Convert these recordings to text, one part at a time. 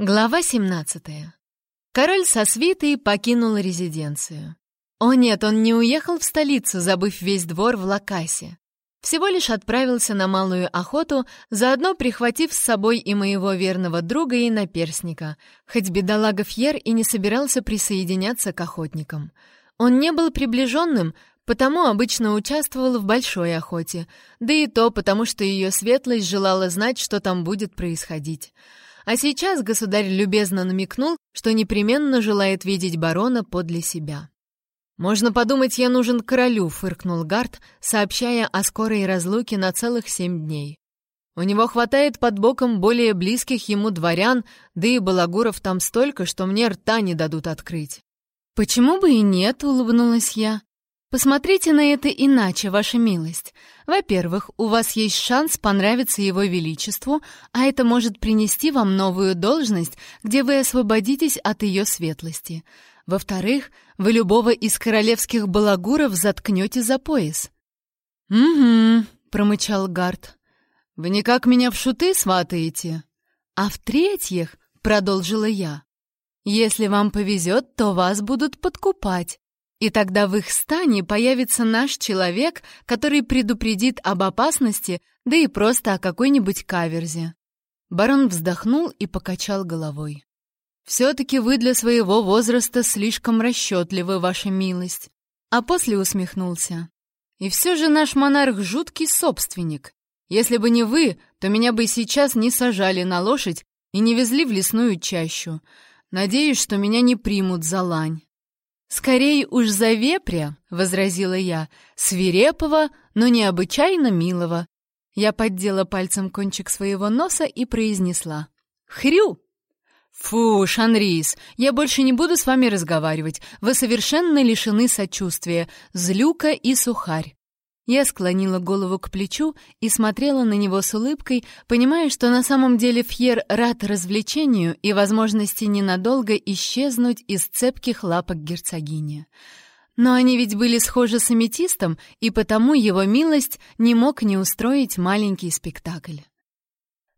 Глава 17. Король со свитой покинул резиденцию. О нет, он не уехал в столицу, забыв весь двор в Лакасе. Всего лишь отправился на малую охоту, заодно прихватив с собой и моего верного друга и наперсника, хоть бедолага Фьер и не собирался присоединяться к охотникам. Он не был приближенным, потому обычно участвовал в большой охоте, да и то потому, что ее светлость желала знать, что там будет происходить. А сейчас государь любезно намекнул, что непременно желает видеть барона подле себя. «Можно подумать, я нужен королю», — фыркнул Гард, сообщая о скорой разлуке на целых семь дней. «У него хватает под боком более близких ему дворян, да и балагуров там столько, что мне рта не дадут открыть». «Почему бы и нет?» — улыбнулась я. Посмотрите на это иначе, ваша милость. Во-первых, у вас есть шанс понравиться его величеству, а это может принести вам новую должность, где вы освободитесь от ее светлости. Во-вторых, вы любого из королевских балагуров заткнете за пояс. «Угу», — промычал Гард. «Вы никак меня в шуты сватаете?» «А в-третьих», — продолжила я, — «если вам повезет, то вас будут подкупать. И тогда в их стане появится наш человек, который предупредит об опасности, да и просто о какой-нибудь каверзе. Барон вздохнул и покачал головой. «Все-таки вы для своего возраста слишком расчетливы, ваша милость». А после усмехнулся. «И все же наш монарх жуткий собственник. Если бы не вы, то меня бы сейчас не сажали на лошадь и не везли в лесную чащу. Надеюсь, что меня не примут за лань». «Скорей уж за вепря», — возразила я, — «свирепого, но необычайно милого». Я поддела пальцем кончик своего носа и произнесла «Хрю!» «Фу, Шанрис, я больше не буду с вами разговаривать. Вы совершенно лишены сочувствия. Злюка и сухарь. Я склонила голову к плечу и смотрела на него с улыбкой, понимая, что на самом деле Фьер рад развлечению и возможности ненадолго исчезнуть из цепких лапок герцогини. Но они ведь были схожи с аметистом, и потому его милость не мог не устроить маленький спектакль.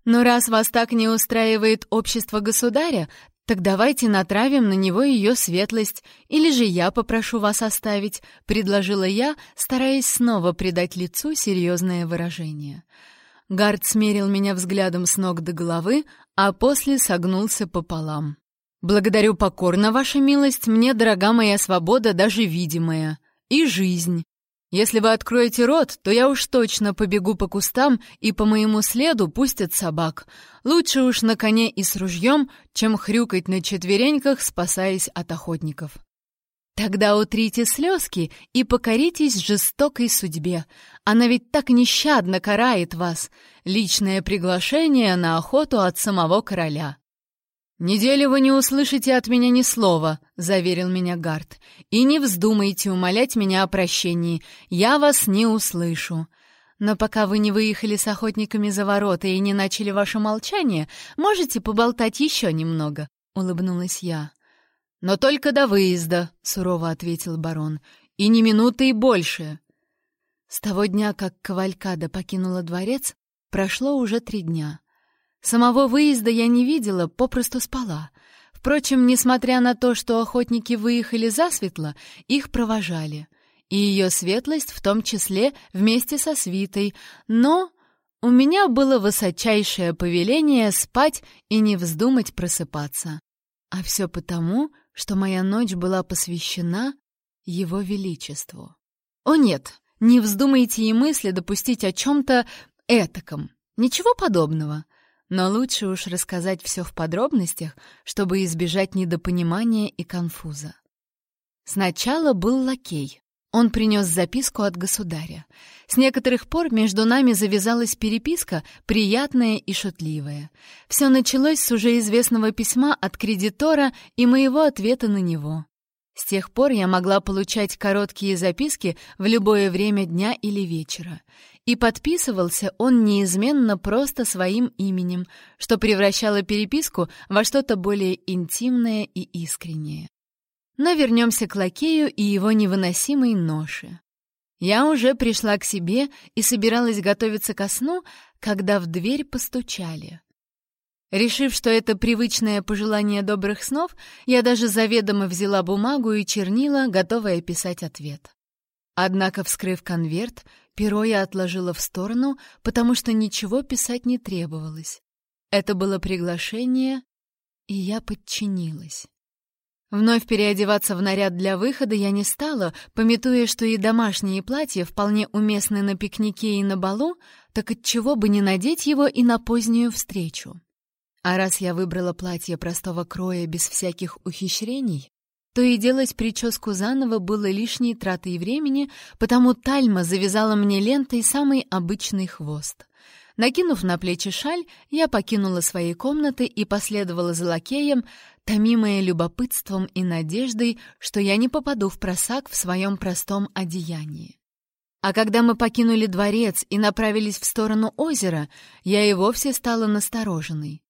«Но раз вас так не устраивает общество государя, «Так давайте натравим на него ее светлость, или же я попрошу вас оставить», — предложила я, стараясь снова придать лицу серьезное выражение. Гард смерил меня взглядом с ног до головы, а после согнулся пополам. «Благодарю покорно, ваша милость, мне дорога моя свобода, даже видимая, и жизнь. Если вы откроете рот, то я уж точно побегу по кустам и по моему следу пустят собак. Лучше уж на коне и с ружьем, чем хрюкать на четвереньках, спасаясь от охотников. Тогда утрите слезки и покоритесь жестокой судьбе. Она ведь так нещадно карает вас. Личное приглашение на охоту от самого короля. «Неделю вы не услышите от меня ни слова», — заверил меня Гард. «И не вздумайте умолять меня о прощении. Я вас не услышу. Но пока вы не выехали с охотниками за ворота и не начали ваше молчание, можете поболтать еще немного», — улыбнулась я. «Но только до выезда», — сурово ответил барон. «И ни минуты и больше». С того дня, как Кавалькада покинула дворец, прошло уже три дня. Самого выезда я не видела, попросту спала. Впрочем, несмотря на то, что охотники выехали засветло, их провожали. И ее светлость в том числе вместе со свитой. Но у меня было высочайшее повеление спать и не вздумать просыпаться. А все потому, что моя ночь была посвящена его величеству. О нет, не вздумайте и мысли допустить о чем-то этаком. Ничего подобного. Но лучше уж рассказать все в подробностях, чтобы избежать недопонимания и конфуза. Сначала был лакей. Он принес записку от государя. С некоторых пор между нами завязалась переписка, приятная и шутливая. Все началось с уже известного письма от кредитора и моего ответа на него. С тех пор я могла получать короткие записки в любое время дня или вечера. И подписывался он неизменно просто своим именем, что превращало переписку во что-то более интимное и искреннее. Но вернемся к лакею и его невыносимой ноше. Я уже пришла к себе и собиралась готовиться ко сну, когда в дверь постучали. Решив, что это привычное пожелание добрых снов, я даже заведомо взяла бумагу и чернила, готовая писать ответ. Однако, вскрыв конверт, перо я отложила в сторону, потому что ничего писать не требовалось. Это было приглашение, и я подчинилась. Вновь переодеваться в наряд для выхода я не стала, пометуя, что и домашние платья вполне уместны на пикнике и на балу, так отчего бы не надеть его и на позднюю встречу. А раз я выбрала платье простого кроя без всяких ухищрений, то и делать прическу заново было лишней тратой времени, потому Тальма завязала мне лентой самый обычный хвост. Накинув на плечи шаль, я покинула свои комнаты и последовала за лакеем, томимая любопытством и надеждой, что я не попаду в просак в своем простом одеянии. А когда мы покинули дворец и направились в сторону озера, я и вовсе стала настороженной.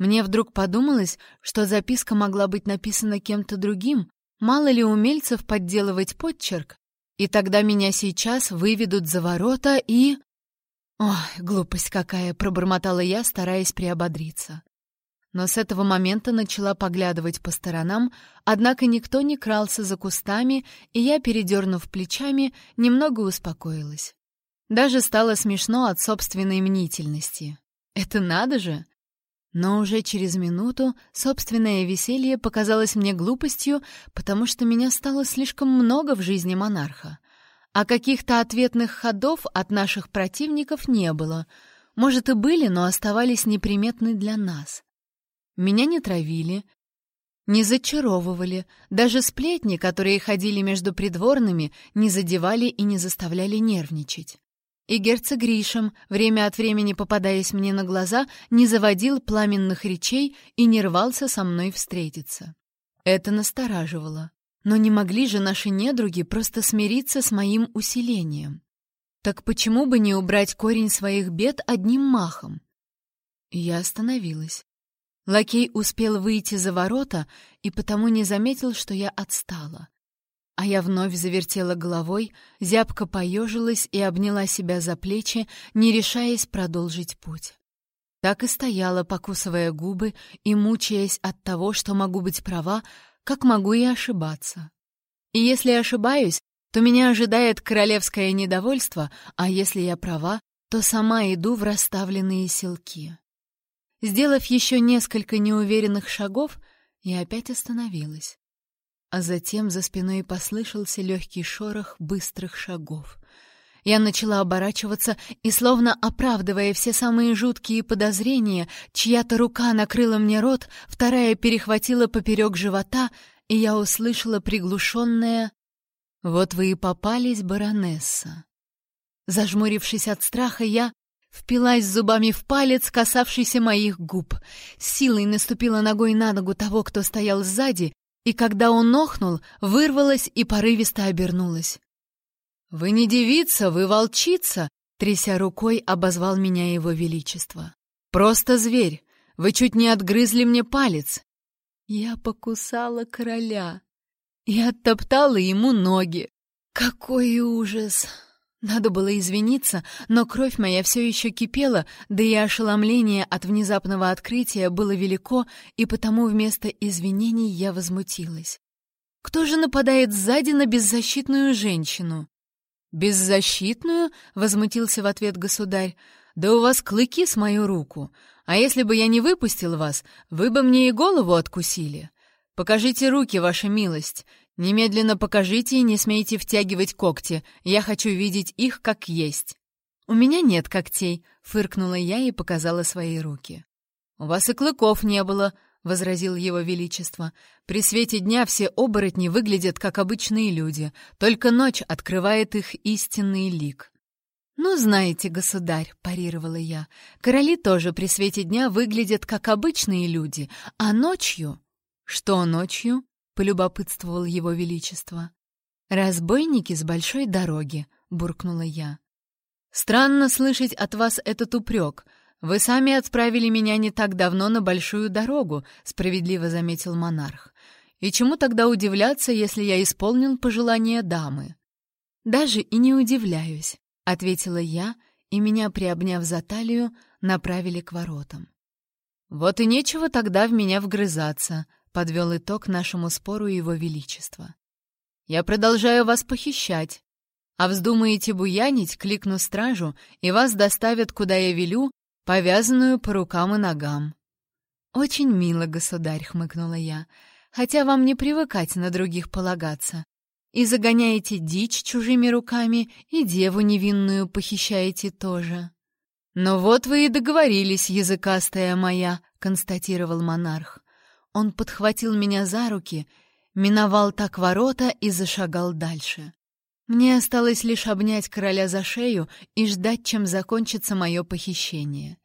Мне вдруг подумалось, что записка могла быть написана кем-то другим, мало ли умельцев подделывать подчерк, и тогда меня сейчас выведут за ворота и... Ой, глупость какая, пробормотала я, стараясь приободриться. Но с этого момента начала поглядывать по сторонам, однако никто не крался за кустами, и я, передернув плечами, немного успокоилась. Даже стало смешно от собственной мнительности. Это надо же! Но уже через минуту собственное веселье показалось мне глупостью, потому что меня стало слишком много в жизни монарха. А каких-то ответных ходов от наших противников не было. Может, и были, но оставались неприметны для нас. Меня не травили, не зачаровывали, даже сплетни, которые ходили между придворными, не задевали и не заставляли нервничать. И герцог Гришем, время от времени попадаясь мне на глаза, не заводил пламенных речей и не рвался со мной встретиться. Это настораживало. Но не могли же наши недруги просто смириться с моим усилением. Так почему бы не убрать корень своих бед одним махом? Я остановилась. Лакей успел выйти за ворота и потому не заметил, что я отстала. А я вновь завертела головой, зябко поежилась и обняла себя за плечи, не решаясь продолжить путь. Так и стояла, покусывая губы и мучаясь от того, что могу быть права, как могу и ошибаться. И если ошибаюсь, то меня ожидает королевское недовольство, а если я права, то сама иду в расставленные селки. Сделав еще несколько неуверенных шагов, я опять остановилась. А затем за спиной послышался легкий шорох быстрых шагов. Я начала оборачиваться и, словно оправдывая все самые жуткие подозрения, чья-то рука накрыла мне рот, вторая перехватила поперек живота, и я услышала приглушенное «Вот вы и попались, баронесса». Зажмурившись от страха, я впилась зубами в палец, касавшийся моих губ, силой наступила ногой на ногу того, кто стоял сзади, и когда он охнул, вырвалась и порывисто обернулась. «Вы не девица, вы волчица!» — тряся рукой, обозвал меня его величество. «Просто зверь! Вы чуть не отгрызли мне палец!» Я покусала короля и оттоптала ему ноги. Какой ужас! Надо было извиниться, но кровь моя все еще кипела, да и ошеломление от внезапного открытия было велико, и потому вместо извинений я возмутилась. Кто же нападает сзади на беззащитную женщину? «Беззащитную?» — возмутился в ответ государь. «Да у вас клыки с мою руку. А если бы я не выпустил вас, вы бы мне и голову откусили. Покажите руки, ваша милость. Немедленно покажите и не смейте втягивать когти. Я хочу видеть их как есть. У меня нет когтей, фыркнула я и показала свои руки. У вас и клыков не было, возразил его величество. При свете дня все оборотни выглядят как обычные люди, только ночь открывает их истинный лик. «Ну, знаете, государь», — парировала я, — «короли тоже при свете дня выглядят как обычные люди, а ночью...» «Что ночью?» — полюбопытствовал его величество. «Разбойники с большой дороги», — буркнула я. «Странно слышать от вас этот упрек. Вы сами отправили меня не так давно на большую дорогу», — справедливо заметил монарх. «И чему тогда удивляться, если я исполнил пожелание дамы?» «Даже и не удивляюсь», — ответила я, и меня, приобняв за талию, направили к воротам. «Вот и нечего тогда в меня вгрызаться», — подвел итог нашему спору Его Величество. «Я продолжаю вас похищать. А вздумаете буянить, кликну стражу, и вас доставят, куда я велю, повязанную по рукам и ногам». «Очень мило, государь», — хмыкнула я, — «хотя вам не привыкать на других полагаться. И загоняете дичь чужими руками, и деву невинную похищаете тоже». «Ну вот вы и договорились, языкастая моя», — констатировал монарх. Он подхватил меня за руки, миновал так ворота и зашагал дальше. Мне осталось лишь обнять короля за шею и ждать, чем закончится мое похищение.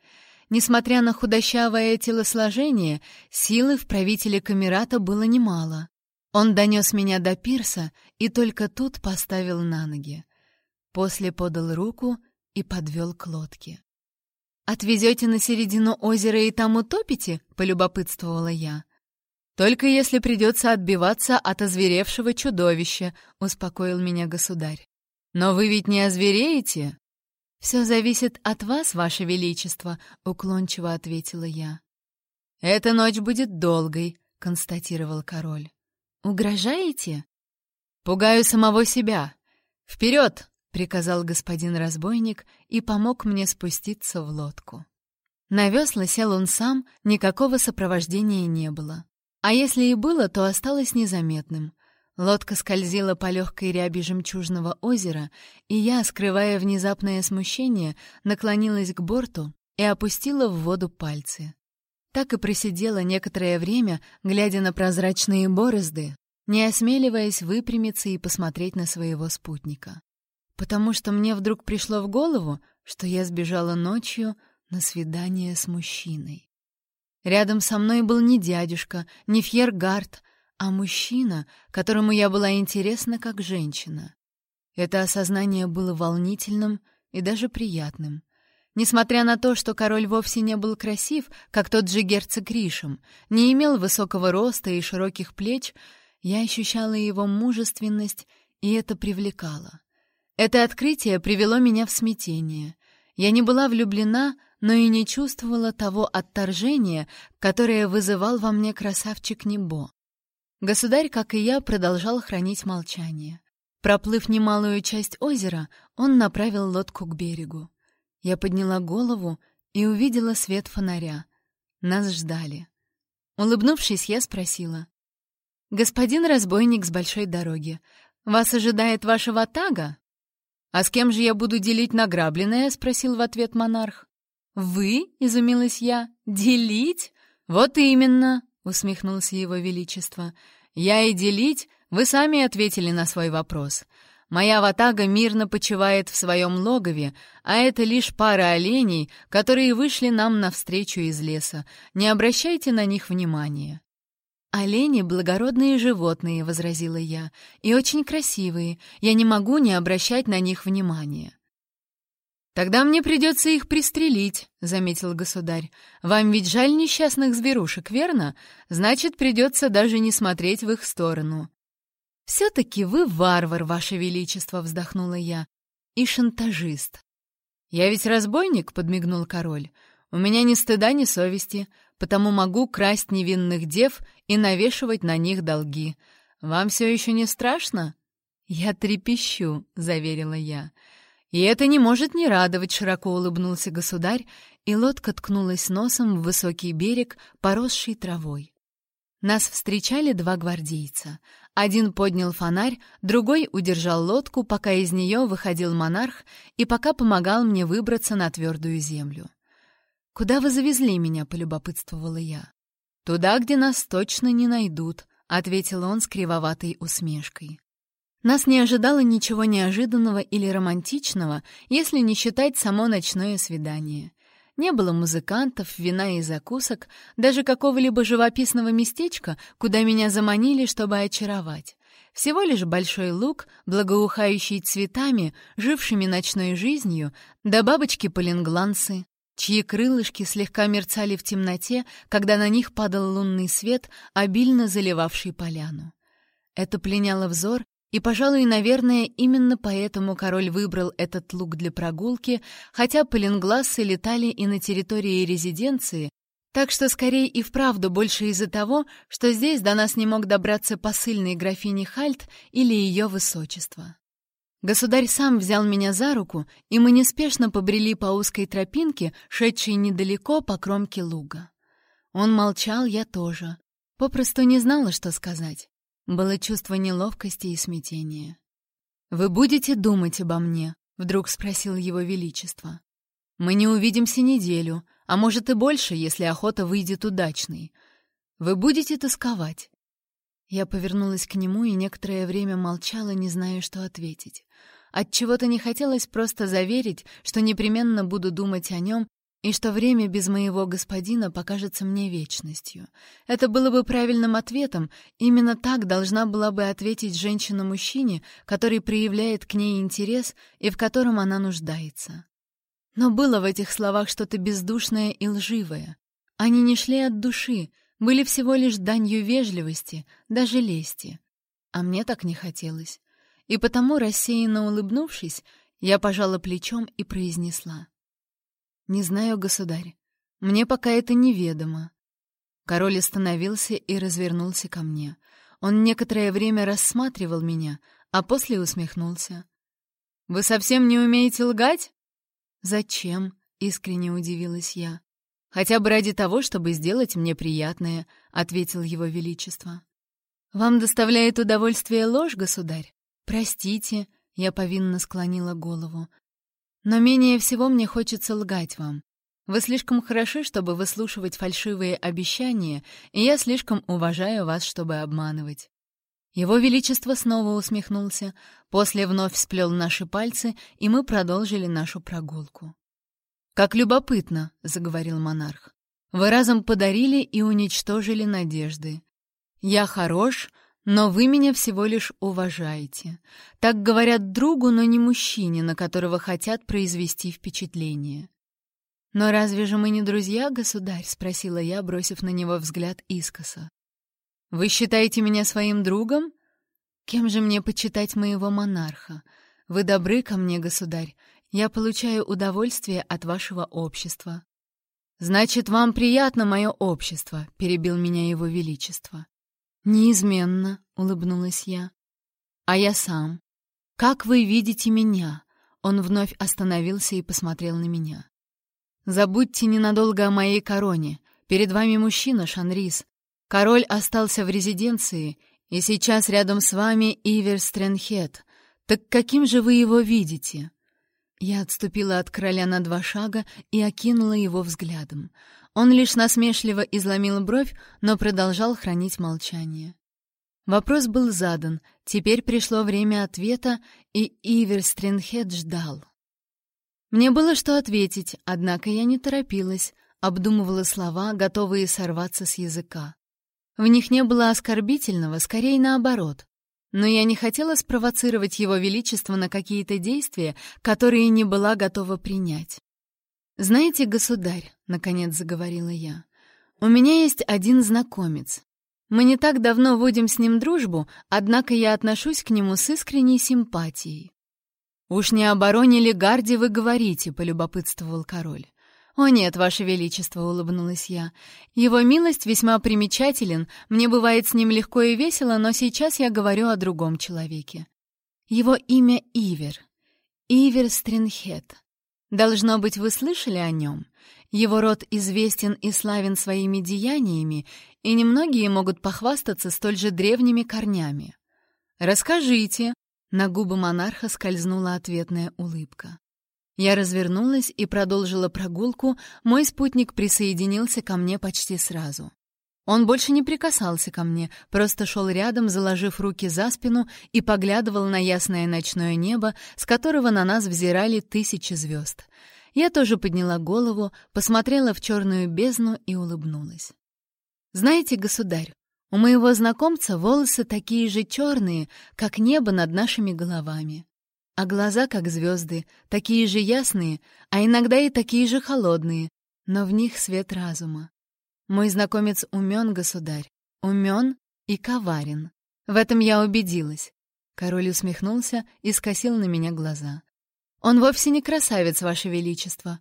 Несмотря на худощавое телосложение, силы в правителе Камерата было немало. Он донес меня до пирса и только тут поставил на ноги. После подал руку и подвел к лодке. «Отвезете на середину озера и там утопите?» — полюбопытствовала я. «Только если придется отбиваться от озверевшего чудовища», — успокоил меня государь. «Но вы ведь не озвереете?» «Все зависит от вас, ваше величество», — уклончиво ответила я. «Эта ночь будет долгой», — констатировал король. «Угрожаете?» «Пугаю самого себя. Вперед!» приказал господин разбойник и помог мне спуститься в лодку. На весла сел он сам, никакого сопровождения не было. А если и было, то осталось незаметным. Лодка скользила по легкой ряби жемчужного озера, и я, скрывая внезапное смущение, наклонилась к борту и опустила в воду пальцы. Так и просидела некоторое время, глядя на прозрачные борозды, не осмеливаясь выпрямиться и посмотреть на своего спутника потому что мне вдруг пришло в голову, что я сбежала ночью на свидание с мужчиной. Рядом со мной был не дядюшка, не Фьергард, а мужчина, которому я была интересна как женщина. Это осознание было волнительным и даже приятным. Несмотря на то, что король вовсе не был красив, как тот же герцог Ришем, не имел высокого роста и широких плеч, я ощущала его мужественность, и это привлекало. Это открытие привело меня в смятение. Я не была влюблена, но и не чувствовала того отторжения, которое вызывал во мне красавчик Небо. Государь, как и я, продолжал хранить молчание. Проплыв немалую часть озера, он направил лодку к берегу. Я подняла голову и увидела свет фонаря. Нас ждали. Улыбнувшись, я спросила. «Господин разбойник с большой дороги, вас ожидает ваша ватага?» «А с кем же я буду делить награбленное?» — спросил в ответ монарх. «Вы?» — изумилась я. «Делить?» «Вот именно!» — усмехнулся его величество. «Я и делить, вы сами ответили на свой вопрос. Моя ватага мирно почивает в своем логове, а это лишь пара оленей, которые вышли нам навстречу из леса. Не обращайте на них внимания». «Олени — благородные животные», — возразила я, — «и очень красивые. Я не могу не обращать на них внимания». «Тогда мне придется их пристрелить», — заметил государь. «Вам ведь жаль несчастных зверушек, верно? Значит, придется даже не смотреть в их сторону». «Все-таки вы варвар, ваше величество», — вздохнула я, — «и шантажист». «Я ведь разбойник», — подмигнул король. «У меня ни стыда, ни совести потому могу красть невинных дев и навешивать на них долги. Вам все еще не страшно?» «Я трепещу», — заверила я. «И это не может не радовать», — широко улыбнулся государь, и лодка ткнулась носом в высокий берег, поросший травой. Нас встречали два гвардейца. Один поднял фонарь, другой удержал лодку, пока из нее выходил монарх и пока помогал мне выбраться на твердую землю. «Куда вы завезли меня?» — полюбопытствовала я. «Туда, где нас точно не найдут», — ответил он с кривоватой усмешкой. Нас не ожидало ничего неожиданного или романтичного, если не считать само ночное свидание. Не было музыкантов, вина и закусок, даже какого-либо живописного местечка, куда меня заманили, чтобы очаровать. Всего лишь большой луг, благоухающий цветами, жившими ночной жизнью, да бабочки-полингланцы, чьи крылышки слегка мерцали в темноте, когда на них падал лунный свет, обильно заливавший поляну. Это пленяло взор, и, пожалуй, наверное, именно поэтому король выбрал этот луг для прогулки, хотя паленглассы летали и на территории резиденции, Так что скорее и вправду больше из-за того, что здесь до нас не мог добраться посыльный графини Хальт или ее высочество. Государь сам взял меня за руку, и мы неспешно побрели по узкой тропинке, шедшей недалеко по кромке луга. Он молчал, я тоже. Попросту не знала, что сказать. Было чувство неловкости и смятения. «Вы будете думать обо мне?» — вдруг спросил его величество. «Мы не увидимся неделю, а может и больше, если охота выйдет удачной. Вы будете тосковать?» Я повернулась к нему и некоторое время молчала, не зная, что ответить. От чего то не хотелось просто заверить, что непременно буду думать о нем и что время без моего господина покажется мне вечностью. Это было бы правильным ответом, именно так должна была бы ответить женщина мужчине, который проявляет к ней интерес и в котором она нуждается. Но было в этих словах что-то бездушное и лживое. Они не шли от души, были всего лишь данью вежливости, даже лести. А мне так не хотелось. И потому, рассеянно улыбнувшись, я пожала плечом и произнесла. «Не знаю, государь. Мне пока это неведомо». Король остановился и развернулся ко мне. Он некоторое время рассматривал меня, а после усмехнулся. «Вы совсем не умеете лгать?» «Зачем?» — искренне удивилась я. «Хотя бы ради того, чтобы сделать мне приятное», — ответил его величество. «Вам доставляет удовольствие ложь, государь? Простите», — я повинно склонила голову. «Но менее всего мне хочется лгать вам. Вы слишком хороши, чтобы выслушивать фальшивые обещания, и я слишком уважаю вас, чтобы обманывать». Его Величество снова усмехнулся, после вновь сплел наши пальцы, и мы продолжили нашу прогулку. «Как любопытно», — заговорил монарх. «Вы разом подарили и уничтожили надежды. Я хорош, но вы меня всего лишь уважаете. Так говорят другу, но не мужчине, на которого хотят произвести впечатление». «Но разве же мы не друзья, государь?» — спросила я, бросив на него взгляд искоса. Вы считаете меня своим другом? Кем же мне почитать моего монарха? Вы добры ко мне, государь. Я получаю удовольствие от вашего общества. Значит, вам приятно мое общество, перебил меня его величество. Неизменно, улыбнулась я. А я сам. Как вы видите меня? Он вновь остановился и посмотрел на меня. Забудьте ненадолго о моей короне. Перед вами мужчина, Шанрис, Король остался в резиденции, и сейчас рядом с вами Ивер Стрэнхед. Так каким же вы его видите?» Я отступила от короля на два шага и окинула его взглядом. Он лишь насмешливо изломил бровь, но продолжал хранить молчание. Вопрос был задан, теперь пришло время ответа, и Ивер Стрэнхед ждал. Мне было что ответить, однако я не торопилась, обдумывала слова, готовые сорваться с языка. В них не было оскорбительного, скорее наоборот. Но я не хотела спровоцировать его величество на какие-то действия, которые не была готова принять. «Знаете, государь», — наконец заговорила я, — «у меня есть один знакомец. Мы не так давно водим с ним дружбу, однако я отношусь к нему с искренней симпатией». «Уж не о бароне Легарде вы говорите», — полюбопытствовал король. «О нет, Ваше Величество», — улыбнулась я. «Его милость весьма примечателен, мне бывает с ним легко и весело, но сейчас я говорю о другом человеке. Его имя Ивер. Ивер Стринхет. Должно быть, вы слышали о нем? Его род известен и славен своими деяниями, и немногие могут похвастаться столь же древними корнями. Расскажите». На губы монарха скользнула ответная улыбка. Я развернулась и продолжила прогулку, мой спутник присоединился ко мне почти сразу. Он больше не прикасался ко мне, просто шел рядом, заложив руки за спину и поглядывал на ясное ночное небо, с которого на нас взирали тысячи звезд. Я тоже подняла голову, посмотрела в черную бездну и улыбнулась. «Знаете, государь, у моего знакомца волосы такие же черные, как небо над нашими головами. А глаза, как звезды, такие же ясные, а иногда и такие же холодные, но в них свет разума. Мой знакомец умен, государь, умен и коварен. В этом я убедилась. Король усмехнулся и скосил на меня глаза. «Он вовсе не красавец, Ваше Величество».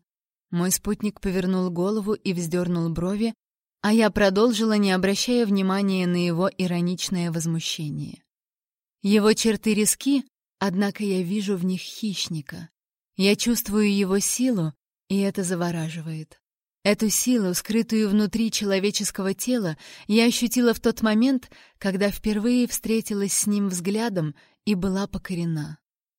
Мой спутник повернул голову и вздернул брови, а я продолжила, не обращая внимания на его ироничное возмущение. Его черты риски, однако я вижу в них хищника. Я чувствую его силу, и это завораживает. Эту силу, скрытую внутри человеческого тела, я ощутила в тот момент, когда впервые встретилась с ним взглядом и была покорена.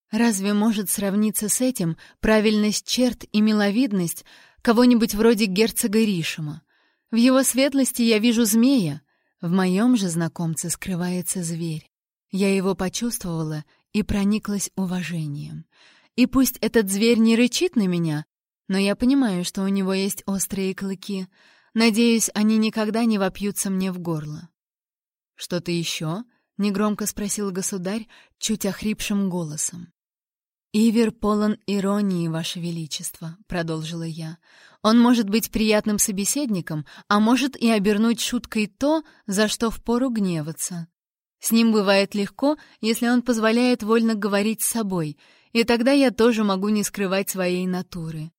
Разве может сравниться с этим правильность черт и миловидность кого-нибудь вроде герцога Ришима? В его светлости я вижу змея, в моем же знакомце скрывается зверь. Я его почувствовала и прониклась уважением. И пусть этот зверь не рычит на меня, но я понимаю, что у него есть острые клыки. Надеюсь, они никогда не вопьются мне в горло. «Что-то еще?» — негромко спросил государь, чуть охрипшим голосом. «Ивер полон иронии, Ваше Величество», — продолжила я. «Он может быть приятным собеседником, а может и обернуть шуткой то, за что впору гневаться. С ним бывает легко, если он позволяет вольно говорить с собой, и тогда я тоже могу не скрывать своей натуры.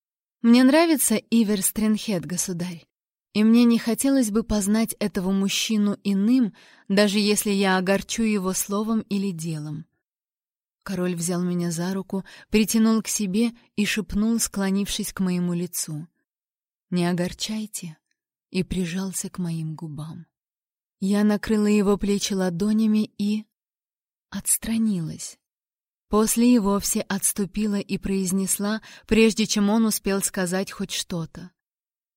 Мне нравится Ивер Стринхед, государь. И мне не хотелось бы познать этого мужчину иным, даже если я огорчу его словом или делом. Король взял меня за руку, притянул к себе и шепнул, склонившись к моему лицу. «Не огорчайте», и прижался к моим губам. Я накрыла его плечи ладонями и... отстранилась. После и вовсе отступила и произнесла, прежде чем он успел сказать хоть что-то.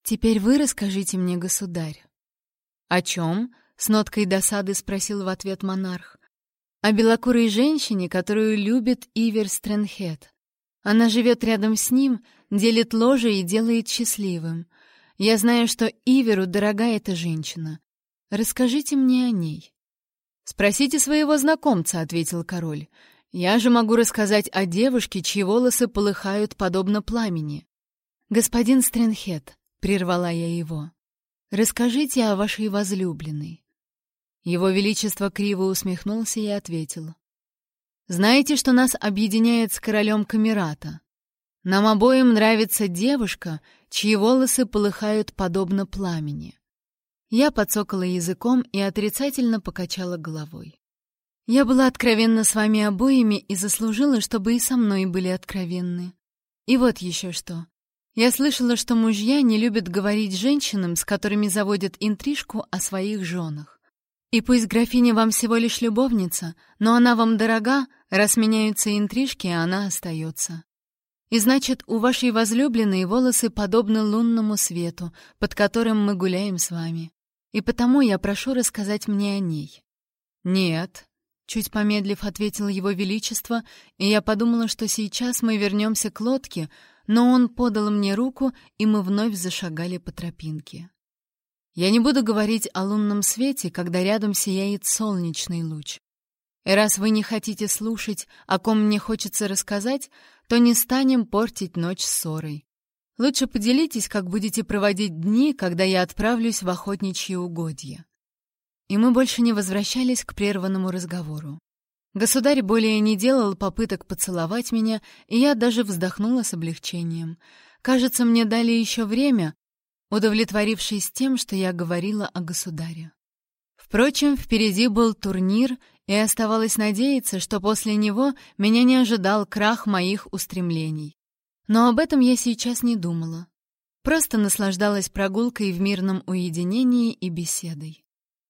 «Теперь вы расскажите мне, государь». «О чем?» — с ноткой досады спросил в ответ монарх. «О белокурой женщине, которую любит Ивер Стрэнхед. Она живет рядом с ним, делит ложе и делает счастливым. Я знаю, что Иверу дорога эта женщина. Расскажите мне о ней». «Спросите своего знакомца», — ответил король. Я же могу рассказать о девушке, чьи волосы полыхают подобно пламени. Господин Стрэнхед, прервала я его. Расскажите о вашей возлюбленной. Его величество криво усмехнулся и ответил: Знаете, что нас объединяет с королем Камерата? Нам обоим нравится девушка, чьи волосы полыхают подобно пламени. Я подсокала языком и отрицательно покачала головой. Я была откровенна с вами обоими и заслужила, чтобы и со мной были откровенны. И вот еще что. Я слышала, что мужья не любят говорить женщинам, с которыми заводят интрижку о своих женах. И пусть графиня вам всего лишь любовница, но она вам дорога, раз меняются интрижки, она остается. И значит, у вашей возлюбленной волосы подобны лунному свету, под которым мы гуляем с вами. И потому я прошу рассказать мне о ней. Нет, Чуть помедлив, ответил его величество, и я подумала, что сейчас мы вернемся к лодке, но он подал мне руку, и мы вновь зашагали по тропинке. Я не буду говорить о лунном свете, когда рядом сияет солнечный луч. И раз вы не хотите слушать, о ком мне хочется рассказать, то не станем портить ночь ссорой. Лучше поделитесь, как будете проводить дни, когда я отправлюсь в охотничьи угодья и мы больше не возвращались к прерванному разговору. Государь более не делал попыток поцеловать меня, и я даже вздохнула с облегчением. Кажется, мне дали еще время, удовлетворившись тем, что я говорила о государе. Впрочем, впереди был турнир, и оставалось надеяться, что после него меня не ожидал крах моих устремлений. Но об этом я сейчас не думала. Просто наслаждалась прогулкой в мирном уединении и беседой.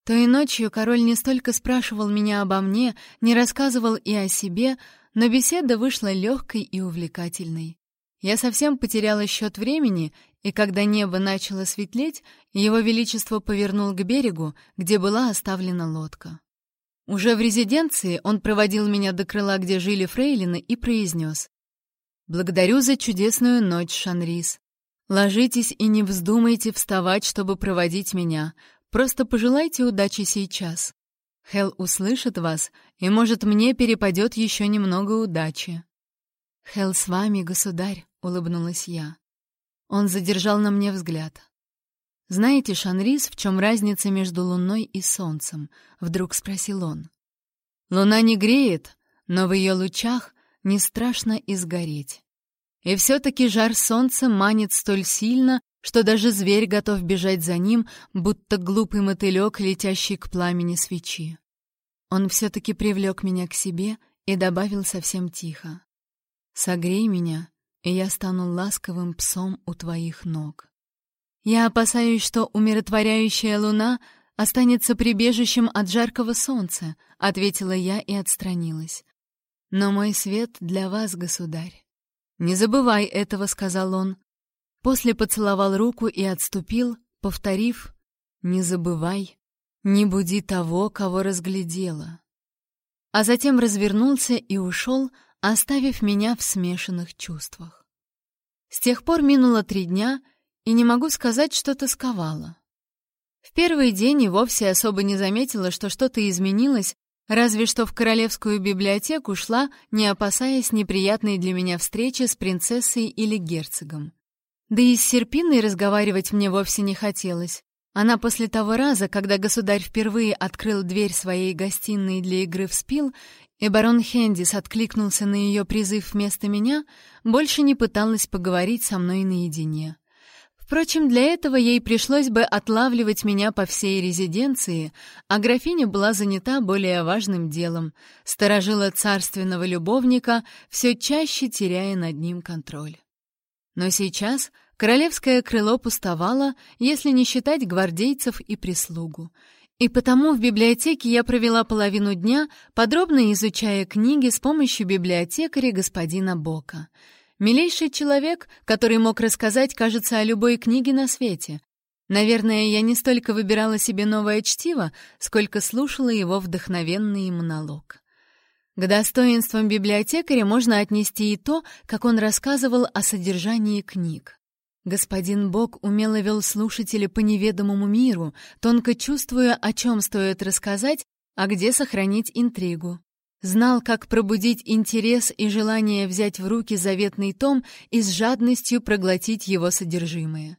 Той ночью король не столько спрашивал меня обо мне, не рассказывал и о себе, но беседа вышла легкой и увлекательной. Я совсем потеряла счет времени, и когда небо начало светлеть, его величество повернул к берегу, где была оставлена лодка. Уже в резиденции он проводил меня до крыла, где жили фрейлины, и произнес. «Благодарю за чудесную ночь, Шанрис. Ложитесь и не вздумайте вставать, чтобы проводить меня. Просто пожелайте удачи сейчас. Хел услышит вас, и, может, мне перепадет еще немного удачи». «Хел с вами, государь», — улыбнулась я. Он задержал на мне взгляд. «Знаете, Шанрис, в чем разница между луной и солнцем?» — вдруг спросил он. «Луна не греет, но в ее лучах не страшно изгореть. И все-таки жар солнца манит столь сильно, что даже зверь готов бежать за ним, будто глупый мотылек, летящий к пламени свечи. Он все-таки привлек меня к себе и добавил совсем тихо. «Согрей меня, и я стану ласковым псом у твоих ног». Я опасаюсь, что умиротворяющая луна останется прибежищем от жаркого солнца, ответила я и отстранилась. Но мой свет для вас, государь. Не забывай этого, сказал он. После поцеловал руку и отступил, повторив: "Не забывай, не буди того, кого разглядела". А затем развернулся и ушел, оставив меня в смешанных чувствах. С тех пор минуло три дня, и не могу сказать, что тосковала. В первый день и вовсе особо не заметила, что что-то изменилось, разве что в королевскую библиотеку шла, не опасаясь неприятной для меня встречи с принцессой или герцогом. Да и с Серпиной разговаривать мне вовсе не хотелось. Она после того раза, когда государь впервые открыл дверь своей гостиной для игры в спил, и барон Хендис откликнулся на ее призыв вместо меня, больше не пыталась поговорить со мной наедине. Впрочем, для этого ей пришлось бы отлавливать меня по всей резиденции, а графиня была занята более важным делом, сторожила царственного любовника, все чаще теряя над ним контроль. Но сейчас королевское крыло пустовало, если не считать гвардейцев и прислугу, и потому в библиотеке я провела половину дня, подробно изучая книги с помощью библиотекаря господина Бока — Милейший человек, который мог рассказать, кажется, о любой книге на свете. Наверное, я не столько выбирала себе новое чтиво, сколько слушала его вдохновенный монолог. К достоинствам библиотекаря можно отнести и то, как он рассказывал о содержании книг. Господин Бог умело вел слушателя по неведомому миру, тонко чувствуя, о чем стоит рассказать, а где сохранить интригу. Знал, как пробудить интерес и желание взять в руки заветный том и с жадностью проглотить его содержимое.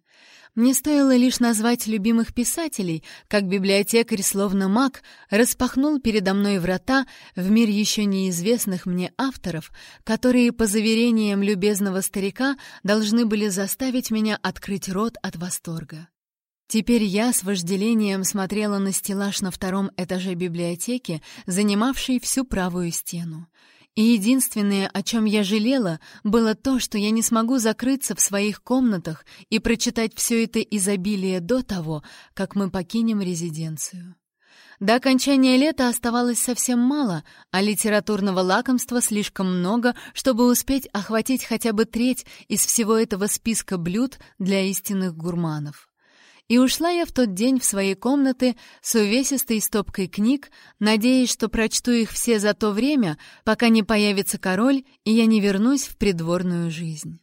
Мне стоило лишь назвать любимых писателей, как библиотекарь, словно маг, распахнул передо мной врата в мир еще неизвестных мне авторов, которые, по заверениям любезного старика, должны были заставить меня открыть рот от восторга. Теперь я с вожделением смотрела на стеллаж на втором этаже библиотеки, занимавший всю правую стену. И единственное, о чем я жалела, было то, что я не смогу закрыться в своих комнатах и прочитать все это изобилие до того, как мы покинем резиденцию. До окончания лета оставалось совсем мало, а литературного лакомства слишком много, чтобы успеть охватить хотя бы треть из всего этого списка блюд для истинных гурманов. И ушла я в тот день в свои комнаты с увесистой стопкой книг, надеясь, что прочту их все за то время, пока не появится король, и я не вернусь в придворную жизнь.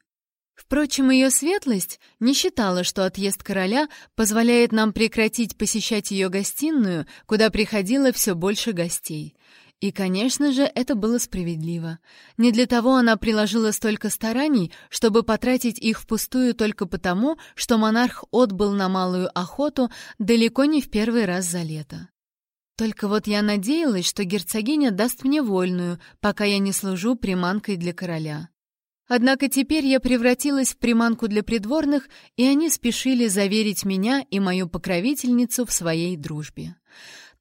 Впрочем, ее светлость не считала, что отъезд короля позволяет нам прекратить посещать ее гостиную, куда приходило все больше гостей — и, конечно же, это было справедливо. Не для того она приложила столько стараний, чтобы потратить их впустую только потому, что монарх отбыл на малую охоту далеко не в первый раз за лето. Только вот я надеялась, что герцогиня даст мне вольную, пока я не служу приманкой для короля. Однако теперь я превратилась в приманку для придворных, и они спешили заверить меня и мою покровительницу в своей дружбе.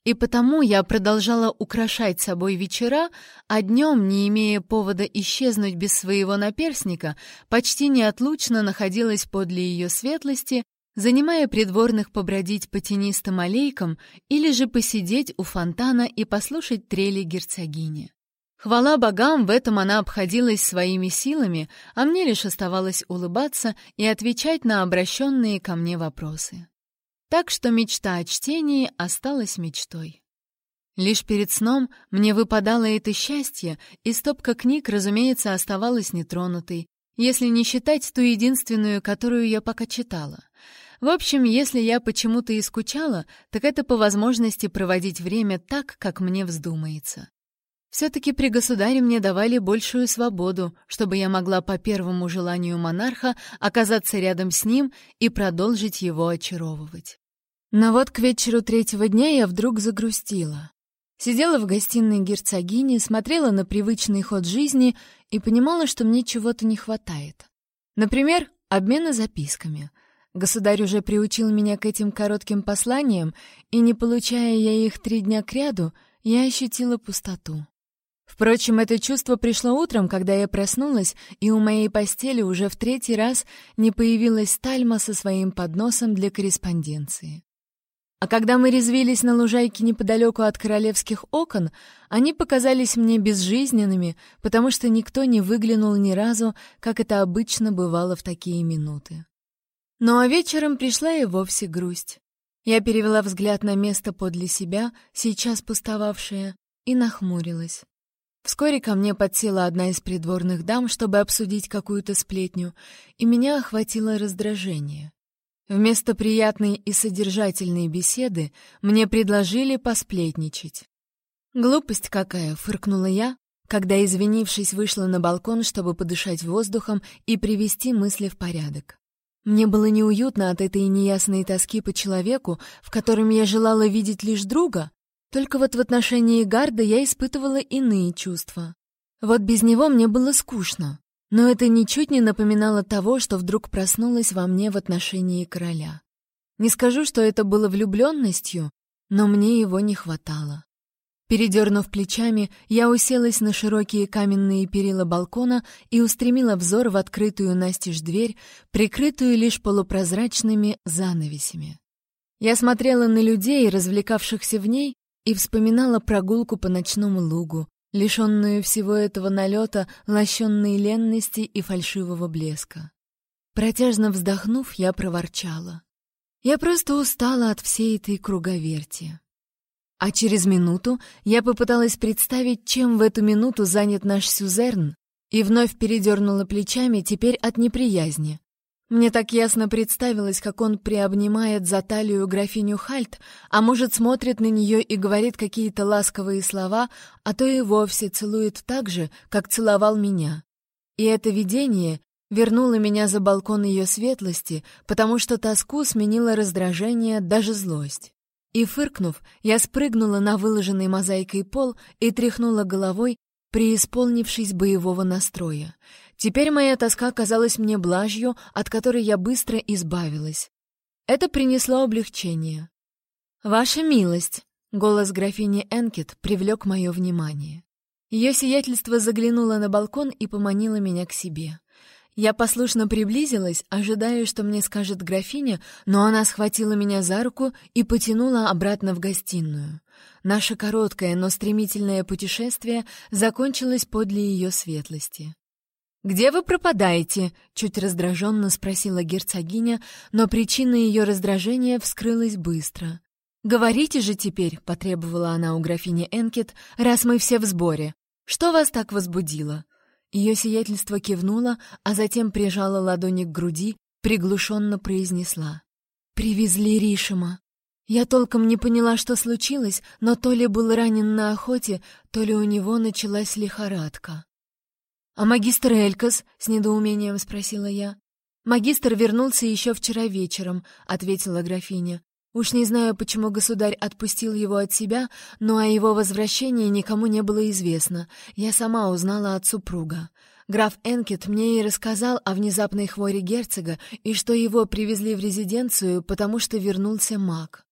И потому я продолжала украшать собой вечера, а днем, не имея повода исчезнуть без своего наперсника, почти неотлучно находилась подле ее светлости, занимая придворных побродить по тенистым аллейкам или же посидеть у фонтана и послушать трели герцогини. Хвала богам, в этом она обходилась своими силами, а мне лишь оставалось улыбаться и отвечать на обращенные ко мне вопросы. Так что мечта о чтении осталась мечтой. Лишь перед сном мне выпадало это счастье, и стопка книг, разумеется, оставалась нетронутой, если не считать ту единственную, которую я пока читала. В общем, если я почему-то и скучала, так это по возможности проводить время так, как мне вздумается. Все-таки при государе мне давали большую свободу, чтобы я могла по первому желанию монарха оказаться рядом с ним и продолжить его очаровывать. Но вот к вечеру третьего дня я вдруг загрустила. Сидела в гостиной герцогини, смотрела на привычный ход жизни и понимала, что мне чего-то не хватает. Например, обмена записками. Государь уже приучил меня к этим коротким посланиям, и, не получая я их три дня кряду, я ощутила пустоту. Впрочем, это чувство пришло утром, когда я проснулась, и у моей постели уже в третий раз не появилась Тальма со своим подносом для корреспонденции. А когда мы резвились на лужайке неподалеку от королевских окон, они показались мне безжизненными, потому что никто не выглянул ни разу, как это обычно бывало в такие минуты. Ну а вечером пришла и вовсе грусть. Я перевела взгляд на место подле себя, сейчас пустовавшее, и нахмурилась. Вскоре ко мне подсела одна из придворных дам, чтобы обсудить какую-то сплетню, и меня охватило раздражение. Вместо приятной и содержательной беседы мне предложили посплетничать. «Глупость какая!» — фыркнула я, когда, извинившись, вышла на балкон, чтобы подышать воздухом и привести мысли в порядок. Мне было неуютно от этой неясной тоски по человеку, в котором я желала видеть лишь друга, только вот в отношении Гарда я испытывала иные чувства. Вот без него мне было скучно, но это ничуть не напоминало того, что вдруг проснулось во мне в отношении короля. Не скажу, что это было влюбленностью, но мне его не хватало. Передернув плечами, я уселась на широкие каменные перила балкона и устремила взор в открытую настежь дверь, прикрытую лишь полупрозрачными занавесями. Я смотрела на людей, развлекавшихся в ней, и вспоминала прогулку по ночному лугу, лишенную всего этого налета лощенной ленности и фальшивого блеска. Протяжно вздохнув, я проворчала. Я просто устала от всей этой круговерти. А через минуту я попыталась представить, чем в эту минуту занят наш сюзерн, и вновь передернула плечами теперь от неприязни. Мне так ясно представилось, как он приобнимает за талию графиню Хальт, а может, смотрит на нее и говорит какие-то ласковые слова, а то и вовсе целует так же, как целовал меня. И это видение вернуло меня за балкон ее светлости, потому что тоску сменило раздражение, даже злость. И, фыркнув, я спрыгнула на выложенный мозаикой пол и тряхнула головой, преисполнившись боевого настроя. Теперь моя тоска казалась мне блажью, от которой я быстро избавилась. Это принесло облегчение. «Ваша милость!» — голос графини Энкет привлек мое внимание. Ее сиятельство заглянуло на балкон и поманило меня к себе. Я послушно приблизилась, ожидая, что мне скажет графиня, но она схватила меня за руку и потянула обратно в гостиную. Наше короткое, но стремительное путешествие закончилось подле ее светлости. «Где вы пропадаете?» — чуть раздраженно спросила герцогиня, но причина ее раздражения вскрылась быстро. «Говорите же теперь», — потребовала она у графини Энкет, — «раз мы все в сборе. Что вас так возбудило?» Ее сиятельство кивнуло, а затем прижала ладони к груди, приглушенно произнесла. «Привезли Ришима. Я толком не поняла, что случилось, но то ли был ранен на охоте, то ли у него началась лихорадка». «А магистр Элькас?» — с недоумением спросила я. «Магистр вернулся еще вчера вечером», — ответила графиня. Уж не знаю, почему государь отпустил его от себя, но о его возвращении никому не было известно. Я сама узнала от супруга. Граф Энкет мне и рассказал о внезапной хворе герцога и что его привезли в резиденцию, потому что вернулся маг.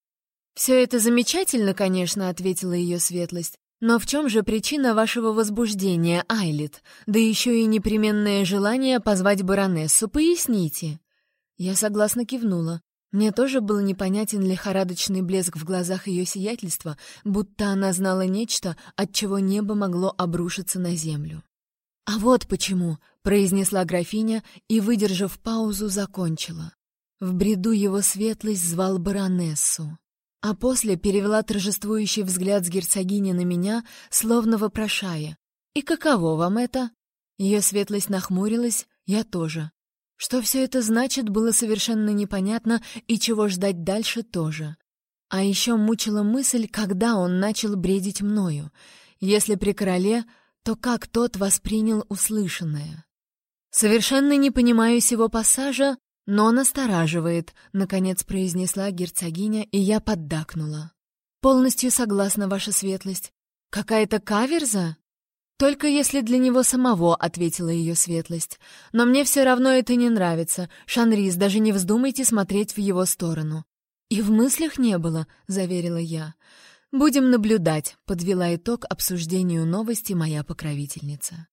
«Все это замечательно, конечно», — ответила ее светлость. «Но в чем же причина вашего возбуждения, Айлит? Да еще и непременное желание позвать баронессу, поясните». Я согласно кивнула. Мне тоже был непонятен лихорадочный блеск в глазах ее сиятельства, будто она знала нечто, от чего небо могло обрушиться на землю. «А вот почему», — произнесла графиня и, выдержав паузу, закончила. В бреду его светлость звал баронессу. А после перевела торжествующий взгляд с герцогини на меня, словно вопрошая. «И каково вам это?» Ее светлость нахмурилась, я тоже. Что все это значит, было совершенно непонятно, и чего ждать дальше тоже. А еще мучила мысль, когда он начал бредить мною. Если при короле, то как тот воспринял услышанное? «Совершенно не понимаю сего пассажа, но настораживает», — наконец произнесла герцогиня, и я поддакнула. «Полностью согласна, ваша светлость. Какая-то каверза?» «Только если для него самого», — ответила ее светлость. «Но мне все равно это не нравится. Шанрис, даже не вздумайте смотреть в его сторону». «И в мыслях не было», — заверила я. «Будем наблюдать», — подвела итог обсуждению новости моя покровительница.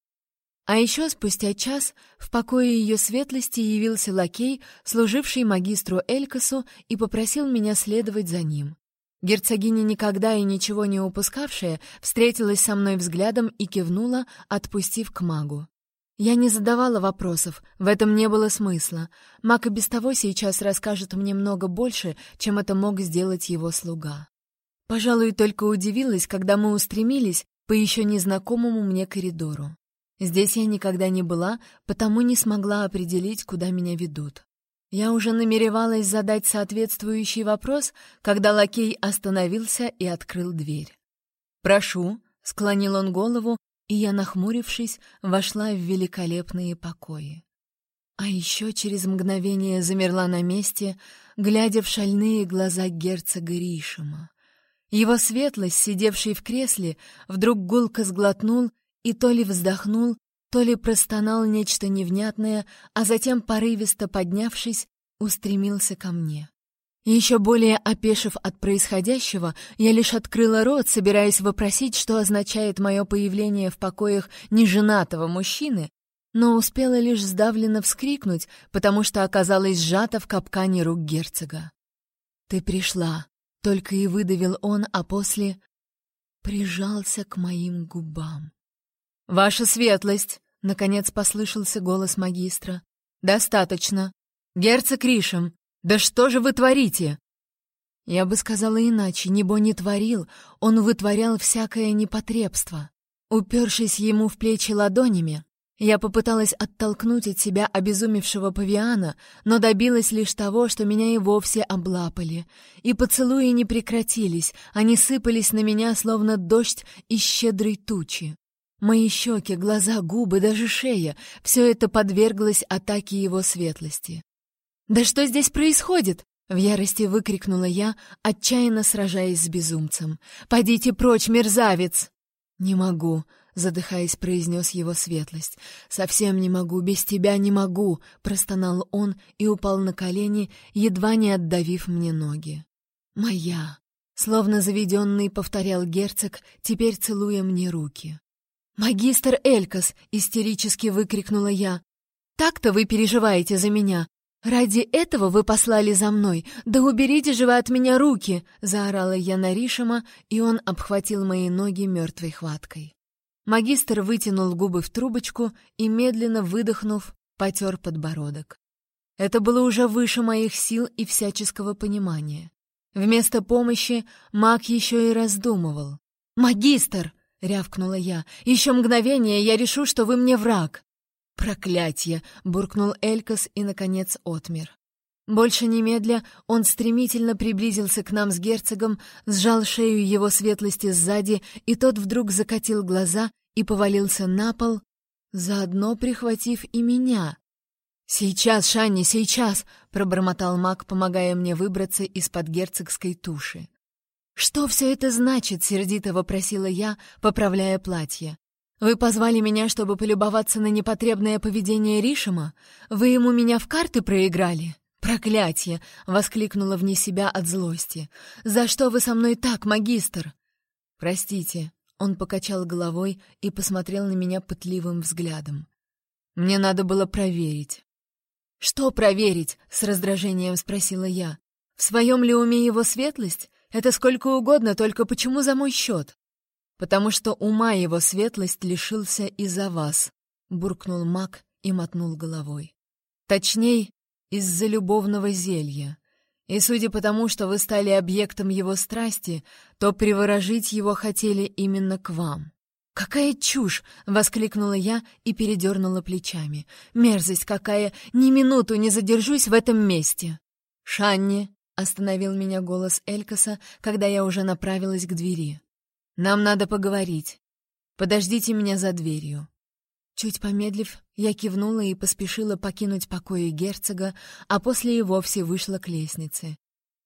А еще спустя час в покое ее светлости явился лакей, служивший магистру Элькасу, и попросил меня следовать за ним. Герцогиня, никогда и ничего не упускавшая, встретилась со мной взглядом и кивнула, отпустив к магу. Я не задавала вопросов, в этом не было смысла. Маг и без того сейчас расскажет мне много больше, чем это мог сделать его слуга. Пожалуй, только удивилась, когда мы устремились по еще незнакомому мне коридору. Здесь я никогда не была, потому не смогла определить, куда меня ведут. Я уже намеревалась задать соответствующий вопрос, когда лакей остановился и открыл дверь. «Прошу», — склонил он голову, и я, нахмурившись, вошла в великолепные покои. А еще через мгновение замерла на месте, глядя в шальные глаза герцога Ришима. Его светлость, сидевший в кресле, вдруг гулко сглотнул и то ли вздохнул, то ли простонал нечто невнятное, а затем, порывисто поднявшись, устремился ко мне. Еще более опешив от происходящего, я лишь открыла рот, собираясь вопросить, что означает мое появление в покоях неженатого мужчины, но успела лишь сдавленно вскрикнуть, потому что оказалась сжата в капкане рук герцога. «Ты пришла», — только и выдавил он, а после прижался к моим губам. «Ваша светлость!» — наконец послышался голос магистра. «Достаточно. Герцог Ришем, да что же вы творите?» Я бы сказала иначе, небо не творил, он вытворял всякое непотребство. Упершись ему в плечи ладонями, я попыталась оттолкнуть от себя обезумевшего павиана, но добилась лишь того, что меня и вовсе облапали. И поцелуи не прекратились, они сыпались на меня, словно дождь из щедрой тучи. Мои щеки, глаза, губы, даже шея — все это подверглось атаке его светлости. «Да что здесь происходит?» — в ярости выкрикнула я, отчаянно сражаясь с безумцем. «Подите прочь, мерзавец!» «Не могу», — задыхаясь, произнес его светлость. «Совсем не могу, без тебя не могу», — простонал он и упал на колени, едва не отдавив мне ноги. «Моя!» — словно заведенный повторял герцог, теперь целуя мне руки. «Магистр Элькас!» — истерически выкрикнула я. «Так-то вы переживаете за меня. Ради этого вы послали за мной. Да уберите же вы от меня руки!» — заорала я на Ришима, и он обхватил мои ноги мертвой хваткой. Магистр вытянул губы в трубочку и, медленно выдохнув, потер подбородок. Это было уже выше моих сил и всяческого понимания. Вместо помощи маг еще и раздумывал. «Магистр!» — рявкнула я. «Еще мгновение, я решу, что вы мне враг!» «Проклятье!» — буркнул Элькас и, наконец, отмер. Больше немедля он стремительно приблизился к нам с герцогом, сжал шею его светлости сзади, и тот вдруг закатил глаза и повалился на пол, заодно прихватив и меня. «Сейчас, Шанни, сейчас!» — пробормотал маг, помогая мне выбраться из-под герцогской туши. «Что все это значит?» — сердито вопросила я, поправляя платье. «Вы позвали меня, чтобы полюбоваться на непотребное поведение Ришима? Вы ему меня в карты проиграли?» «Проклятье!» — воскликнула вне себя от злости. «За что вы со мной так, магистр?» «Простите», — он покачал головой и посмотрел на меня пытливым взглядом. «Мне надо было проверить». «Что проверить?» — с раздражением спросила я. «В своем ли уме его светлость? Это сколько угодно, только почему за мой счет? Потому что ума его светлость лишился из-за вас, буркнул маг и мотнул головой. Точней, из-за любовного зелья. И судя по тому, что вы стали объектом его страсти, то приворожить его хотели именно к вам. «Какая чушь!» — воскликнула я и передернула плечами. «Мерзость какая! Ни минуту не задержусь в этом месте!» «Шанни!» Остановил меня голос Элькаса, когда я уже направилась к двери. «Нам надо поговорить. Подождите меня за дверью». Чуть помедлив, я кивнула и поспешила покинуть покои герцога, а после и вовсе вышла к лестнице.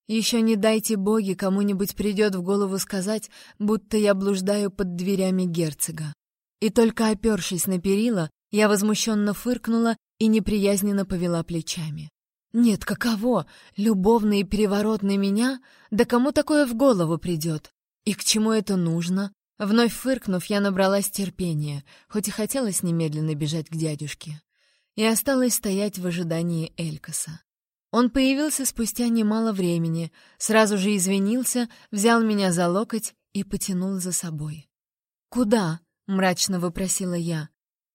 Еще не дайте боги, кому-нибудь придет в голову сказать, будто я блуждаю под дверями герцога. И только опершись на перила, я возмущенно фыркнула и неприязненно повела плечами. Нет, каково? Любовный переворот на меня? Да кому такое в голову придет? И к чему это нужно? Вновь фыркнув, я набралась терпения, хоть и хотелось немедленно бежать к дядюшке. И осталась стоять в ожидании Элькаса. Он появился спустя немало времени, сразу же извинился, взял меня за локоть и потянул за собой. «Куда?» — мрачно вопросила я.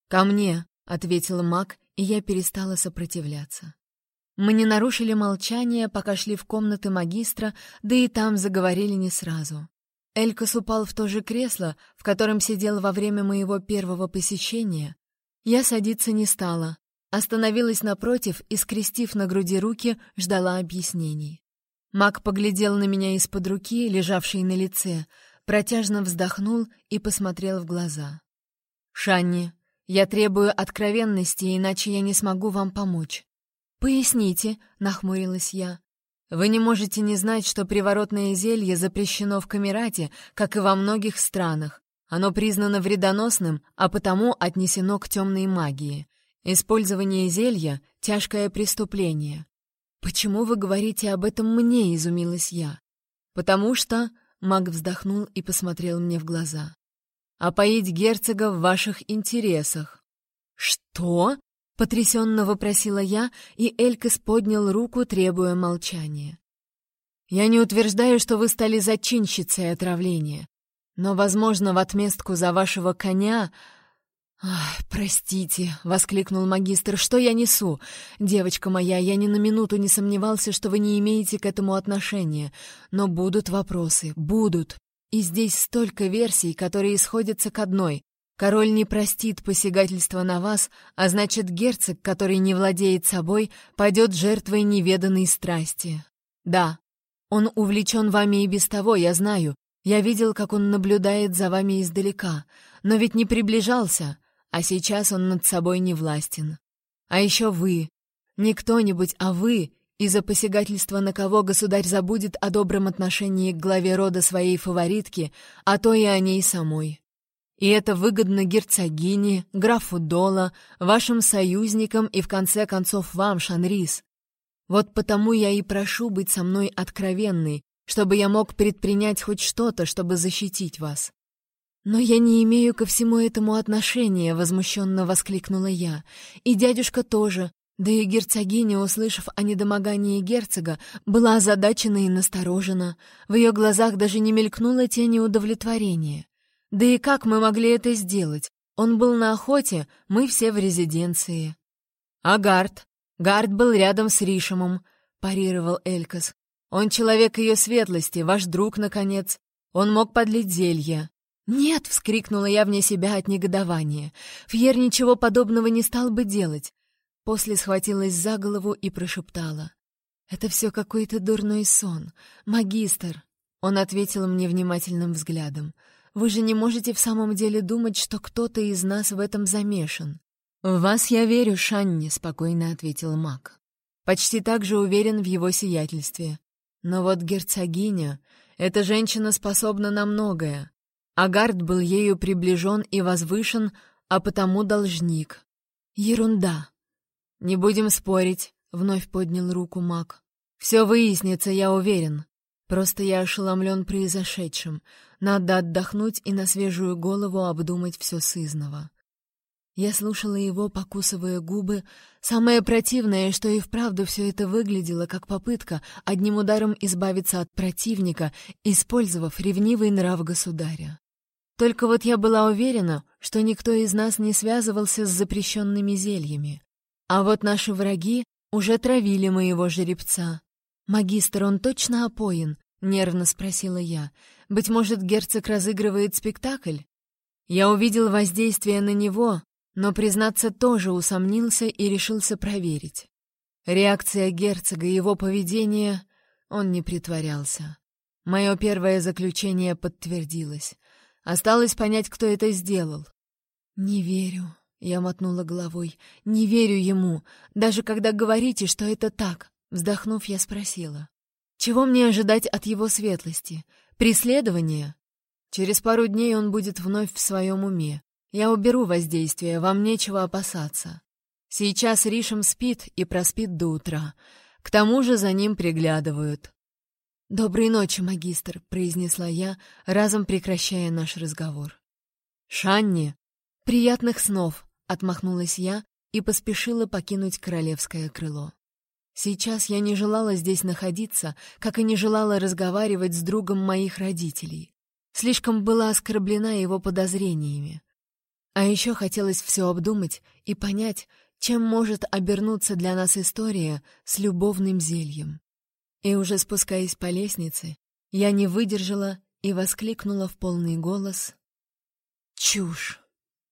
«Ко мне», — ответил маг, и я перестала сопротивляться. Мы не нарушили молчание, пока шли в комнаты магистра, да и там заговорили не сразу. Элькас упал в то же кресло, в котором сидел во время моего первого посещения. Я садиться не стала, остановилась напротив и, скрестив на груди руки, ждала объяснений. Маг поглядел на меня из-под руки, лежавшей на лице, протяжно вздохнул и посмотрел в глаза. «Шанни, я требую откровенности, иначе я не смогу вам помочь. «Поясните», — нахмурилась я. «Вы не можете не знать, что приворотное зелье запрещено в Камерате, как и во многих странах. Оно признано вредоносным, а потому отнесено к темной магии. Использование зелья — тяжкое преступление». «Почему вы говорите об этом мне?» — изумилась я. «Потому что...» — маг вздохнул и посмотрел мне в глаза. «Опоить герцога в ваших интересах». «Что?» Потрясенно вопросила я, и Элькас поднял руку, требуя молчания. «Я не утверждаю, что вы стали зачинщицей отравления, но, возможно, в отместку за вашего коня...» «Ах, простите», — воскликнул магистр, — «что я несу? Девочка моя, я ни на минуту не сомневался, что вы не имеете к этому отношения. Но будут вопросы, будут. И здесь столько версий, которые исходятся к одной. Король не простит посягательства на вас, а значит, герцог, который не владеет собой, пойдет жертвой неведанной страсти. Да, он увлечен вами и без того, я знаю. Я видел, как он наблюдает за вами издалека, но ведь не приближался, а сейчас он над собой не властен. А еще вы. Не кто-нибудь, а вы, из-за посягательства на кого государь забудет о добром отношении к главе рода своей фаворитки, а то и о ней самой. И это выгодно герцогине, графу Дола, вашим союзникам и, в конце концов, вам, Шанрис. Вот потому я и прошу быть со мной откровенной, чтобы я мог предпринять хоть что-то, чтобы защитить вас. «Но я не имею ко всему этому отношения», — возмущенно воскликнула я. «И дядюшка тоже. Да и герцогиня, услышав о недомогании герцога, была озадачена и насторожена. В ее глазах даже не мелькнула тень удовлетворения. Да и как мы могли это сделать? Он был на охоте, мы все в резиденции. А Гард? Гард был рядом с Ришемом, парировал Элькас. Он человек ее светлости, ваш друг, наконец. Он мог подлить зелье. «Нет!» — вскрикнула я вне себя от негодования. Фьер ничего подобного не стал бы делать. После схватилась за голову и прошептала. «Это все какой-то дурной сон. Магистр!» Он ответил мне внимательным взглядом. Вы же не можете в самом деле думать, что кто-то из нас в этом замешан. В вас я верю, Шанни, спокойно ответил Мак. Почти так же уверен в его сиятельстве. Но вот герцогиня, эта женщина способна на многое. Агард был ею приближен и возвышен, а потому должник. Ерунда. Не будем спорить, вновь поднял руку Мак. Все выяснится, я уверен. Просто я ошеломлен произошедшим. Надо отдохнуть и на свежую голову обдумать все сызново. Я слушала его, покусывая губы. Самое противное, что и вправду все это выглядело, как попытка одним ударом избавиться от противника, использовав ревнивый нрав государя. Только вот я была уверена, что никто из нас не связывался с запрещенными зельями. А вот наши враги уже травили моего жеребца. «Магистр, он точно опоен?» — нервно спросила я. «Быть может, герцог разыгрывает спектакль?» Я увидел воздействие на него, но, признаться, тоже усомнился и решился проверить. Реакция герцога и его поведение... Он не притворялся. Мое первое заключение подтвердилось. Осталось понять, кто это сделал. «Не верю», — я мотнула головой. «Не верю ему, даже когда говорите, что это так. Вздохнув, я спросила. «Чего мне ожидать от его светлости? Преследования?» Через пару дней он будет вновь в своем уме. Я уберу воздействие, вам нечего опасаться. Сейчас Ришем спит и проспит до утра. К тому же за ним приглядывают. «Доброй ночи, магистр», — произнесла я, разом прекращая наш разговор. «Шанни!» «Приятных снов!» — отмахнулась я и поспешила покинуть королевское крыло. Сейчас я не желала здесь находиться, как и не желала разговаривать с другом моих родителей. Слишком была оскорблена его подозрениями. А еще хотелось все обдумать и понять, чем может обернуться для нас история с любовным зельем. И уже спускаясь по лестнице, я не выдержала и воскликнула в полный голос «Чушь!»